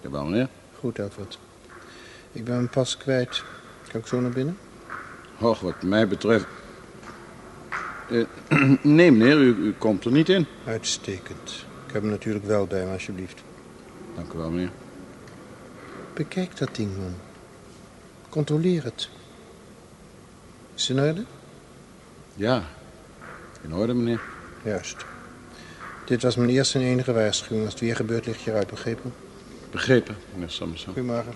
Jawel, meneer. Goed, Edward. Ik ben mijn pas kwijt. Kan ik zo naar binnen? Och, wat mij betreft... Eh, nee, meneer, u, u komt er niet in. Uitstekend. Ik heb hem natuurlijk wel bij me, alsjeblieft. Dank u wel, meneer. Bekijk dat ding, man. Controleer het. Is het in orde? Ja, in orde, meneer. Juist. Dit was mijn eerste en enige waarschuwing. Als het weer gebeurt, ligt je eruit, begrepen? Begrepen, meneer Samson. Goedemorgen.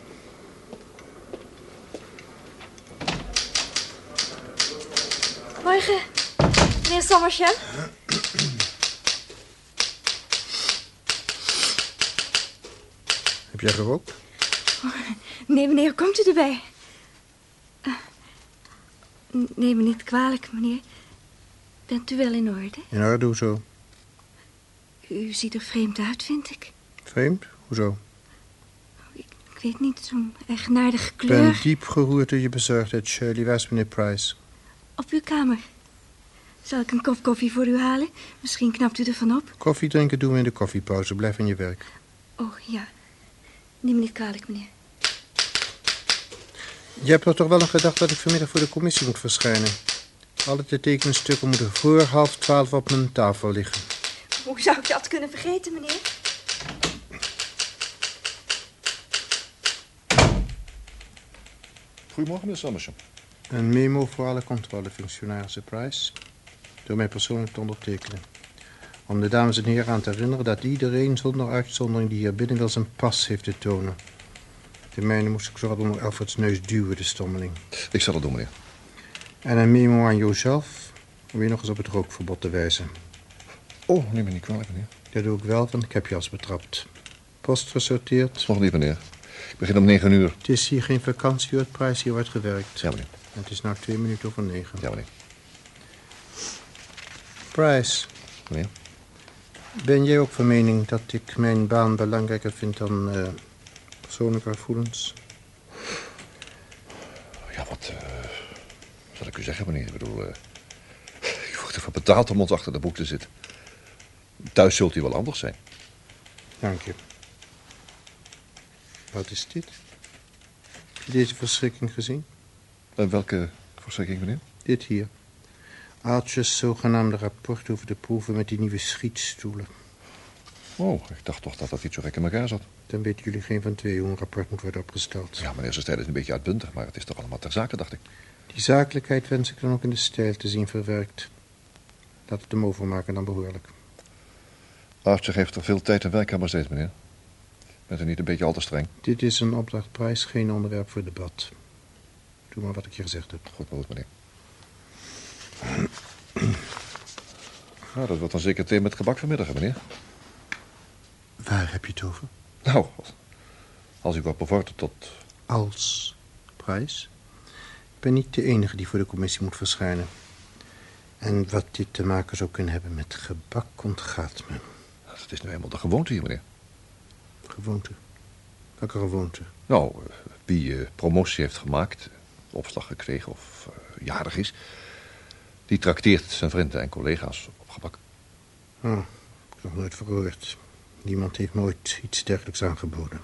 Morgen, meneer Sommersham. Heb jij gerookt? Nee, meneer, komt u erbij? Uh, neem me niet kwalijk, meneer. Bent u wel in orde? In orde, hoezo? U ziet er vreemd uit, vind ik. Vreemd? Hoezo? Ik, ik weet niet, zo'n eigenaardige Ik kleur. ben diep geroerd door je bezorgdheid, Shirley. Waar is meneer Price? Op uw kamer. Zal ik een kop koffie voor u halen? Misschien knapt u ervan op. Koffie drinken doen we in de koffiepauze. Blijf aan je werk. Oh, ja. Neem me niet kwalijk, meneer. Je hebt er toch wel een gedacht dat ik vanmiddag voor de commissie moet verschijnen? Alle de tekenstukken moeten voor half twaalf op mijn tafel liggen. Hoe zou ik dat kunnen vergeten, meneer? Goedemorgen, meneer Sammerson. Een memo voor alle controlefunctionarissen Price. Door mij persoonlijk te ondertekenen. Om de dames en heren aan te herinneren dat iedereen zonder uitzondering die hier binnen wil zijn pas heeft te tonen. De mijne moest ik zo onder Alfreds neus duwen, de stommeling. Ik zal het doen, meneer. En een memo aan jouzelf om je nog eens op het rookverbod te wijzen. Oh, neem me niet kwalijk, meneer. Dat doe ik wel, want ik heb je als betrapt. Post gesorteerd. Nog niet, meneer. Ik begin om negen uur. Het is hier geen vakantie, prijs hier wordt gewerkt. Ja, meneer. En het is nu twee minuten over negen. Ja, meneer. Price, Meneer? ben jij ook van mening dat ik mijn baan belangrijker vind dan eh, persoonlijke gevoelens? Ja, wat eh, zal ik u zeggen, meneer? Ik bedoel, eh je wordt ervoor betaald om ons achter de boek te zitten. Thuis zult u wel anders zijn. Dank je. Wat is dit? Heb je deze verschrikking gezien? En Eh, welke verschrikking, meneer? Dit hier. Archer's zogenaamde rapport over de proeven met die nieuwe schietstoelen. Oh, ik dacht toch dat dat iets zo gek in elkaar zat. Dan weten jullie geen van twee hoe een rapport moet worden opgesteld. Ja, meneer, stijl is een beetje uitbundig, maar het is toch allemaal ter zake, dacht ik. Die zakelijkheid wens ik dan ook in de stijl te zien verwerkt. Laat het hem overmaken dan behoorlijk. Archer heeft er veel tijd en werk aan besteed, meneer. Bent u niet een beetje al te streng? Dit is een opdrachtprijs, geen onderwerp voor debat. Doe maar wat ik je gezegd heb. Goed meneer. Nou, dat wordt dan zeker thee met gebak vanmiddag, meneer. Waar heb je het over? Nou, als u wat bevordert tot... Als prijs. Ik ben niet de enige die voor de commissie moet verschijnen. En wat dit te maken zou kunnen hebben met gebak ontgaat me. Het is nu eenmaal de gewoonte hier, meneer. Gewoonte. Welke gewoonte? Nou, wie eh, promotie heeft gemaakt, opslag gekregen of eh, jarig is... die trakteert zijn vrienden en collega's op gebak. Oh, ik heb nog nooit verhoord. Niemand heeft me ooit iets dergelijks aangeboden.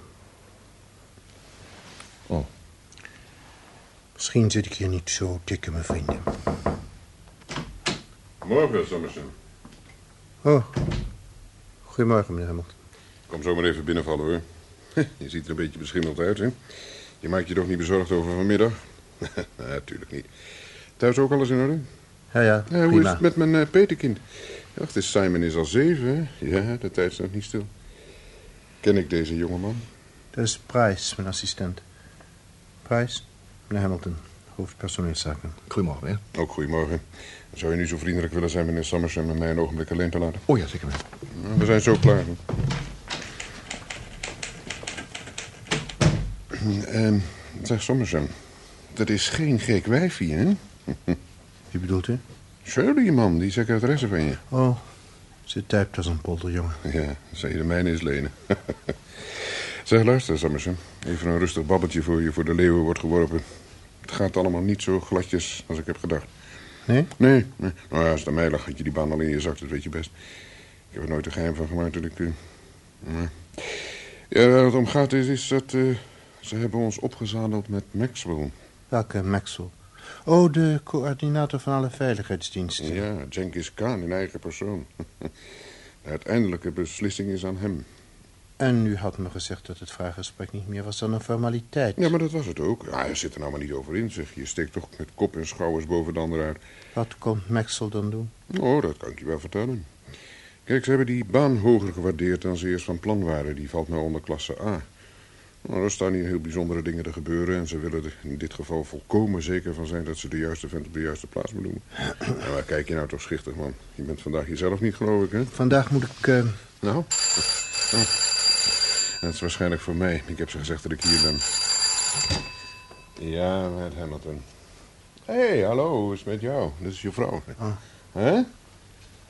Oh, Misschien zit ik hier niet zo dik in mijn vrienden. Morgen, Sommersen. Oh, goedemorgen, meneer Hamilton. Kom zo maar even binnenvallen, hoor. Je ziet er een beetje beschimmeld uit, hè? Je maakt je toch niet bezorgd over vanmiddag? Natuurlijk niet. Thuis ook alles in orde? Ja, ja, Ja, hoe is prima. het met mijn eh, petekind? Wacht eens, Simon is al zeven, hè? Ja, de tijd staat niet stil. Ken ik deze jongeman? Dat is Price, mijn assistent. Price, meneer Hamilton, hoofdpersoneelszaken. goedemorgen, meneer. Ook goedemorgen. Zou je nu zo vriendelijk willen zijn, meneer Summerson, met mij een ogenblik alleen te laten? Oh ja, zeker, meneer. Nou, We zijn zo klaar. hè. Ehm, zeg, Summerson, dat is geen gek wijfie, hè? Wie bedoelt u? Shirley, man, die secretaresse van je. Oh, ze typt als een polderjongen. Ja, zou je de mijne eens lenen. zeg, luister, Summerson. Even een rustig babbeltje voor je voor de leeuwen wordt geworpen. Het gaat allemaal niet zo gladjes als ik heb gedacht. Nee? Nee, nee. Nou ja, als het aan mij lag, had je die baan al in je zak, dat weet je best. Ik heb er nooit een geheim van gemaakt dat ik... eh. Ja, waar het om gaat is, is dat eh, ze hebben ons opgezadeld met Maxwell. Welke Maxwell? Oh, de coördinator van alle veiligheidsdiensten. Ja, Jenkins Khan in eigen persoon. De uiteindelijke beslissing is aan hem. En u had me gezegd dat het vraaggesprek niet meer was dan een formaliteit. Ja, maar dat was het ook. Ja, je zit er nou maar niet over in, zeg. Je steekt toch met kop en schouders boven de ander uit. Wat komt Maxwell dan doen? Oh, dat kan ik je wel vertellen. Kijk, ze hebben die baan hoger gewaardeerd dan ze eerst van plan waren. Die valt nou onder klasse A. Nou, er staan hier heel bijzondere dingen te gebeuren... en ze willen er in dit geval volkomen zeker van zijn... dat ze de juiste vent op de juiste plaats benoemen. Nou, waar kijk je nou toch schichtig, man? Je bent vandaag jezelf niet, geloof ik, hè? Vandaag moet ik... eh, Nou? Oh. Dat is waarschijnlijk voor mij. Ik heb ze gezegd dat ik hier ben. Ja, met Hamilton. Hé, hey, hallo, hoe is het met jou? Dit is je vrouw. Ah. Hè?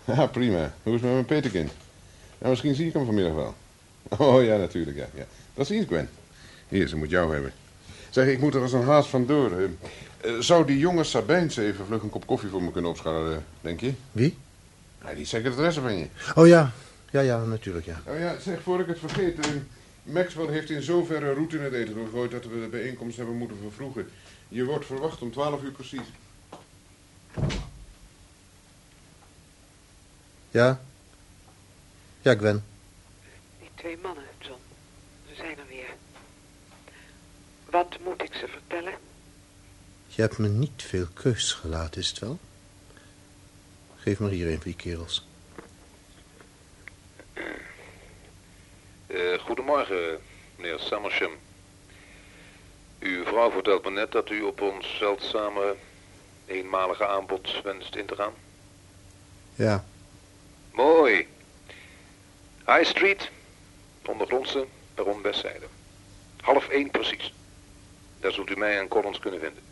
Ja, prima. Hoe is het met mijn Peterkind? Ja, misschien zie ik hem vanmiddag wel. Oh, ja, natuurlijk, ja. ja. Dat is Gwen. Hier, ze moet jou hebben. Zeg, ik moet er als een haas vandoor. Eh, eh, zou die jonge Sabijns even vlug een kop koffie voor me kunnen opschalen, denk je? Wie? Ja, die secretaresse van je. Oh ja. Ja, ja, natuurlijk, ja. Oh ja, zeg, voor ik het vergeet. eh, Maxwell heeft in zoverre route in het eten gegooid dat we de bijeenkomst hebben moeten vervroegen. Je wordt verwacht om 12 uur precies. Ja? Ja, Gwen. Die twee mannen, John. Ze zijn er weer. Wat moet ik ze vertellen? Je hebt me niet veel keus gelaten, is het wel? Geef me hier een van die kerels. Eh, goedemorgen, meneer Summersham. Uw vrouw vertelt me net dat u op ons zeldzame eenmalige aanbod wenst in te gaan. Ja. Mooi. High Street, ondergrondse, perron westzijde. Half één precies. Daar zult u mij en Collins kunnen vinden.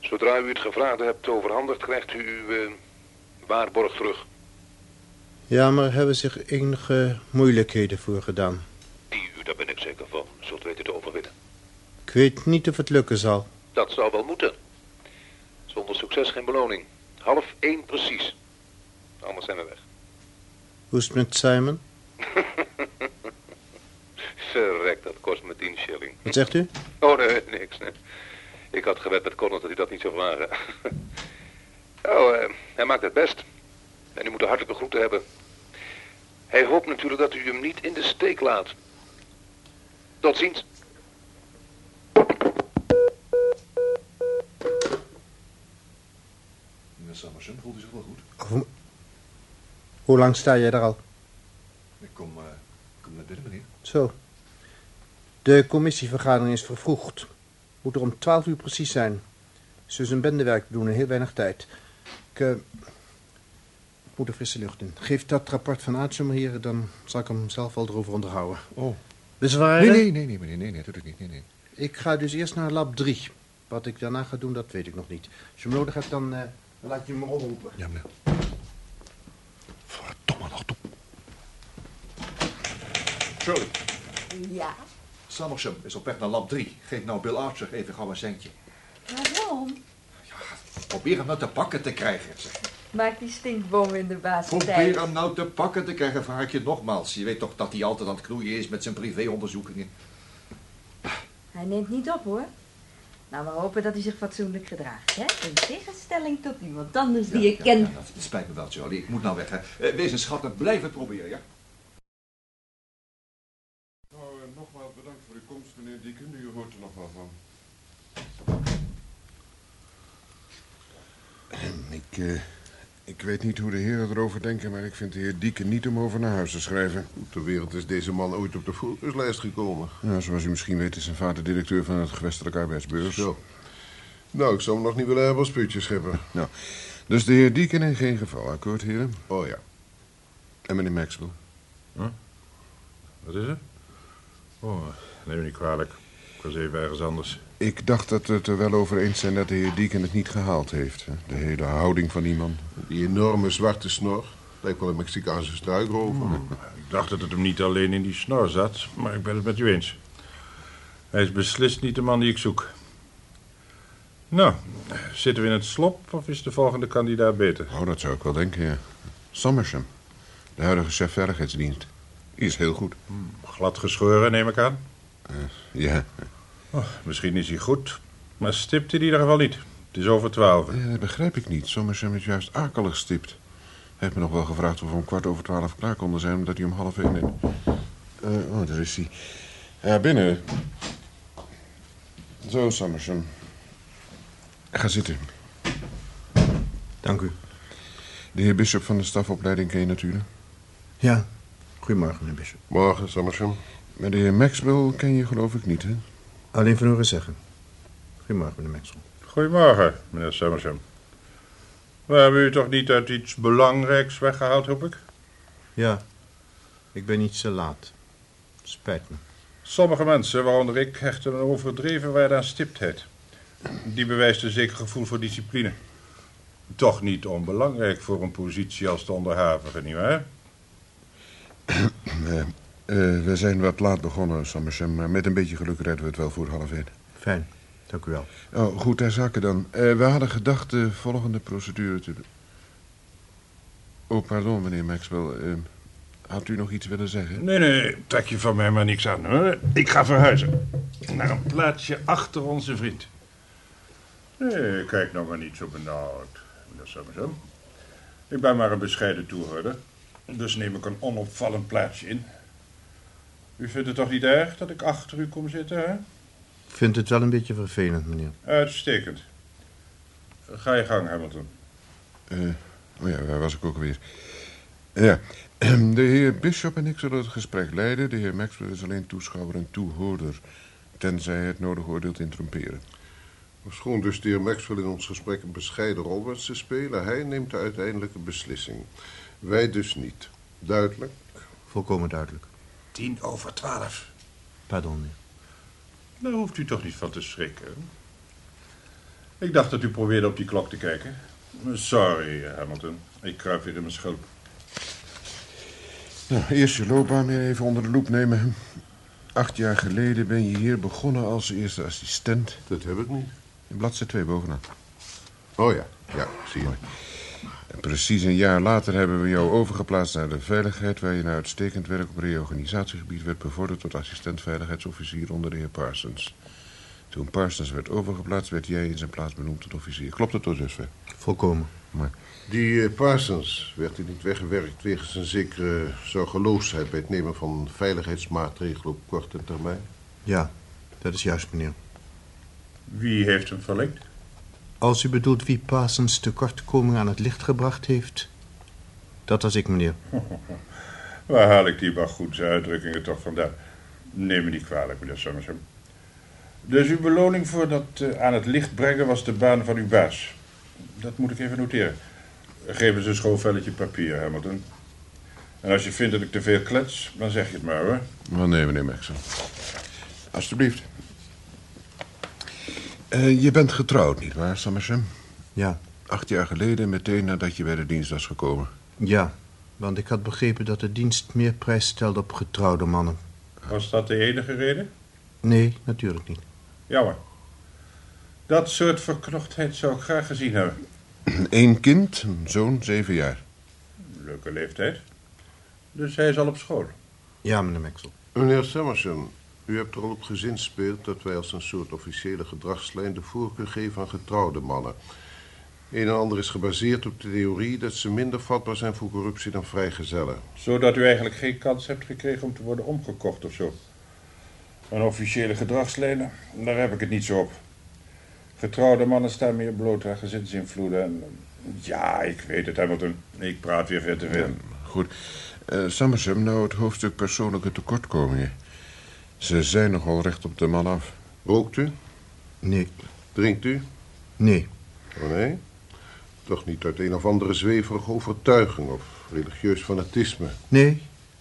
Zodra u het gevraagde hebt overhandigd, krijgt u uw eh, waarborg terug. Ja, maar er hebben zich enige moeilijkheden voor gedaan. Die u, daar ben ik zeker van, zult weten te overwinnen. Ik weet niet of het lukken zal. Dat zou wel moeten. Zonder succes geen beloning. Half één precies. Anders zijn we weg. Hoe is het met Simon? Verrek, dat kost me tien shilling. Wat zegt u? Oh, nee, niks. Nee. Ik had gewet met Connor dat hij dat niet zou vragen. oh, eh, hij maakt het best. En u moet de hartelijke groeten hebben. Hij hoopt natuurlijk dat u hem niet in de steek laat. Tot ziens. Meneer Summerson, voelt u zich wel goed? Hoe, hoe lang sta jij daar al? Ik kom, eh, kom naar binnen, meneer. Zo. De commissievergadering is vervroegd. Moet er om twaalf uur precies zijn. Is dus een bendewerk te doen in heel weinig tijd. Ik eh, moet er frisse lucht in. Geef dat rapport van Aartje maar hier, dan zal ik hem zelf wel erover onderhouden. Oh. Bezwaren? Nee, nee, nee, nee, meneer. Nee, nee, natuurlijk niet. Nee, nee. Ik ga dus eerst naar lab 3. Wat ik daarna ga doen, dat weet ik nog niet. Als je hem nodig hebt, dan, eh, dan laat je me oproepen. Ja, meneer. Verdomme nog toe. Shirley, Ja, Summersham is op weg naar lab 3. Geef nou Bill Archer even gauw een centje. waarom? Probeer hem nou te pakken te krijgen. Zeg. Maak die stinkboom in de baas Probeer hem nou te pakken te krijgen, vraag ik je nogmaals. Je weet toch dat hij altijd aan het knoeien is met zijn privéonderzoekingen. Hij neemt niet op, hoor. Nou, we hopen dat hij zich fatsoenlijk gedraagt, hè? In tegenstelling tot iemand anders die je Ja, kent. ja, dat spijt me wel, Charlie. Ik moet nou weg, hè. Eh, wees een schat en blijf het proberen, ja? Nou, eh, nogmaals bedankt voor uw komst, meneer Dieken. U hoort er nog wel van. Ik, eh, ik weet niet hoe de heren erover denken, maar ik vind de heer Dieken niet om over naar huis te schrijven. Ter wereld is deze man ooit op de voorkeurslijst gekomen. Ja, zoals u misschien weet is zijn vader directeur van het gewestelijke arbeidsbeurs. Zo. Nou, ik zou hem nog niet willen hebben als putjeschipper. Nou, dus de heer Dieken in geen geval, akkoord, heren? Oh ja. En meneer Maxwell? Wat is het? Oh, neem me niet kwalijk. Ik was even ergens anders. Ik dacht dat we het er wel over eens zijn dat de heer Dieken het niet gehaald heeft. hè. De hele houding van die man. Die enorme zwarte snor. Lijkt wel een Mexicaanse struikrover. Ik dacht dat het hem niet alleen in die snor zat, maar ik ben het met u eens. Hij is beslist niet de man die ik zoek. Nou, zitten we in het slop of is de volgende kandidaat beter? Oh, dat zou ik wel denken, ja. Summersham, de huidige chef veiligheidsdienst. Is heel goed. Glad geschoren, neem ik aan. Ja, Oh, misschien is hij goed, maar stipt in ieder geval niet. Het is over twaalf. Ja, dat begrijp ik niet. Sommersem is juist akelig stipt. Hij heeft me nog wel gevraagd of we om kwart over twaalf klaar konden zijn... omdat hij om half één... In... Eh, oh, daar is hij. Ja, binnen. Zo, Summerson. Ga zitten. Dank u. De heer Bishop van de stafopleiding ken je natuurlijk. Ja, goedemorgen, meneer Bishop. Morgen, de heer Maxwell ken je geloof ik niet, hè? Alleen van horen zeggen. Goedemorgen, meneer Maxwell. Goedemorgen, meneer Summerson. We hebben u toch niet uit iets belangrijks weggehaald, hoop ik? Ja, ik ben iets te laat. Spijt me. Sommige mensen, waaronder ik, hechten een overdreven waarde aan stiptheid. Die bewijst een zeker gevoel voor discipline. Toch niet onbelangrijk voor een positie als de onderhavige, nietwaar? Eh, eh, we zijn wat laat begonnen, Summerson, maar met een beetje geluk redden we het wel voor half één. Fijn, dank u wel. Oh, goed ter zake dan. Eh, we hadden gedacht de volgende procedure te... Oh, pardon, meneer Maxwell. Eh, had u nog iets willen zeggen? Nee, nee, trek je van mij maar niks aan, hoor. Ik ga verhuizen. Naar een plaatsje achter onze vriend. Nee, kijk nou maar niet zo benauwd, meneer Summerson. Ik ben maar een bescheiden toehoorder. Dus neem ik een onopvallend plaatsje in. U vindt het toch niet erg dat ik achter u kom zitten, hè? Ik vind het wel een beetje vervelend, meneer. Uitstekend. Ga je gang, Hamilton. Eh, oh ja, waar was ik ook weer? Ja, de heer Bishop en ik zullen het gesprek leiden. De heer Maxwell is alleen toeschouwer en toehoorder. Tenzij hij het nodig oordeelt interromperen. Schoon dus de heer Maxwell in ons gesprek een bescheiden rol wenst te spelen, hij neemt de uiteindelijke beslissing. Wij dus niet. Duidelijk? Volkomen duidelijk. Tien over twaalf. Pardon, meneer. Daar hoeft u toch niet van te schrikken. Ik dacht dat u probeerde op die klok te kijken. Sorry, Hamilton. Ik kruip weer in mijn schulp. Nou, eerst je loopbaan weer even onder de loep nemen. Acht jaar geleden ben je hier begonnen als eerste assistent. Dat heb ik niet. In bladzijde 2 bovenaan. Oh ja, ja, zie je. En precies een jaar later hebben we jou overgeplaatst naar de veiligheid... waar je na uitstekend werk op reorganisatiegebied werd bevorderd... tot assistent veiligheidsofficier onder de heer Parsons. Toen Parsons werd overgeplaatst, werd jij in zijn plaats benoemd tot officier. Klopt het tot dusver? Volkomen. Maar Die eh, Parsons werd hij niet weggewerkt wegens een zekere zorgeloosheid bij het nemen van veiligheidsmaatregelen op korte termijn? Ja, dat is juist, meneer. Wie heeft hem verlengd? Als u bedoelt wie Parsons tekortkoming aan het licht gebracht heeft... Dat was ik, meneer. Waar haal ik die baggoedse uitdrukkingen toch vandaan? Neem me niet kwalijk, meneer Summerson. Dus uw beloning voor dat eh, aan het licht brengen was de baan van uw baas. Dat moet ik even noteren. Geef eens een schoon velletje papier, Hamilton. En als je vindt dat ik te veel klets, dan zeg je het maar, hoor. Oh, nee, meneer Maxwell. Alsjeblieft. Eh, je bent getrouwd, nietwaar, Summerson? Ja, Acht jaar geleden, meteen nadat je bij de dienst was gekomen. ja. Want ik had begrepen dat de dienst meer prijs stelde op getrouwde mannen. Was dat de enige reden? Nee, natuurlijk niet. Jammer. Dat soort verknochtheid zou ik graag gezien hebben. Eén kind, een zoon, zeven jaar. Leuke leeftijd. Dus hij is al op school. Ja, meneer Maxwell. Meneer Summerson, u hebt er al op gezinspeeld dat wij als een soort officiële gedragslijn de voorkeur geven aan getrouwde mannen. Een en ander is gebaseerd op de theorie dat ze minder vatbaar zijn voor corruptie dan vrijgezellen. Zodat u eigenlijk geen kans hebt gekregen om te worden omgekocht of zo. Een officiële gedragslijn, daar heb ik het niet zo op. Getrouwde mannen staan meer bloot aan gezinsinvloeden. En, ja, ik weet het, Hamilton. Ik praat weer veel te veel. Goed. Eh Summerson, nou het hoofdstuk persoonlijke tekortkomingen. Ze zijn nogal recht op de man af. Rookt u? Nee, Drinkt u? nee. Oh nee? Toch niet uit een of andere zweverige overtuiging of religieus fanatisme? Nee,